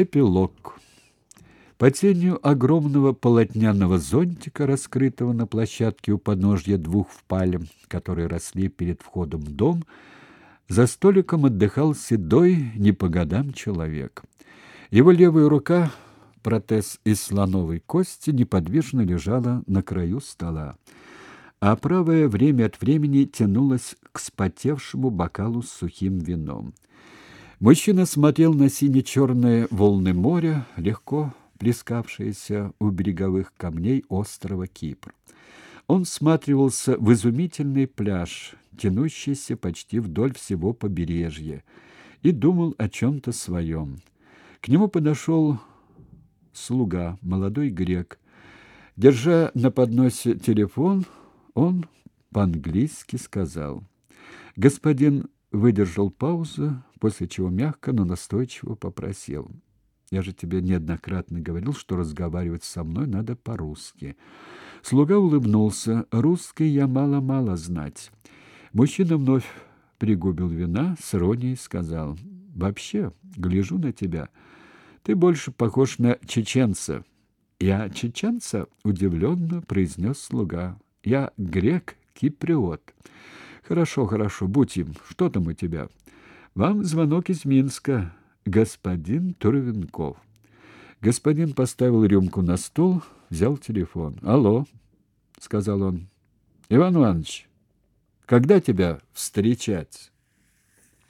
Эпилог. По тенью огромного полотняного зонтика, раскрытого на площадке у подножья двух впалем, которые росли перед входом в дом, за столиком отдыхал седой, не по годам человек. Его левая рука, протез из слоновой кости, неподвижно лежала на краю стола, а правая время от времени тянулась к спотевшему бокалу с сухим вином. Мужчина смотрел на сине-черные волны моря, легко плескавшиеся у береговых камней острова Кипр. Он всматривался в изумительный пляж, тянущийся почти вдоль всего побережья, и думал о чем-то своем. К нему подошел слуга, молодой грек. Держа на подносе телефон, он по-английски сказал «Господин выдержал паузу, после чего мягко, но настойчиво попросил: "Я же тебе неоднократно говорил, что разговаривать со мной надо по-русски". Слуга улыбнулся. "Русский я мало-мало знать". Мужчина вновь пригубил вина, с иронией сказал: "Вообще, гляжу на тебя, ты больше похож на чеченца". "Я чеченца?" удивленно произнес слуга. "Я грек-киприот". Хорошо, хорошо, будь им. Что там у тебя? Вам звонок из Минска, господин Турвенков. Господин поставил рюмку на стол, взял телефон. Алло, сказал он. Иван Иванович, когда тебя встречать?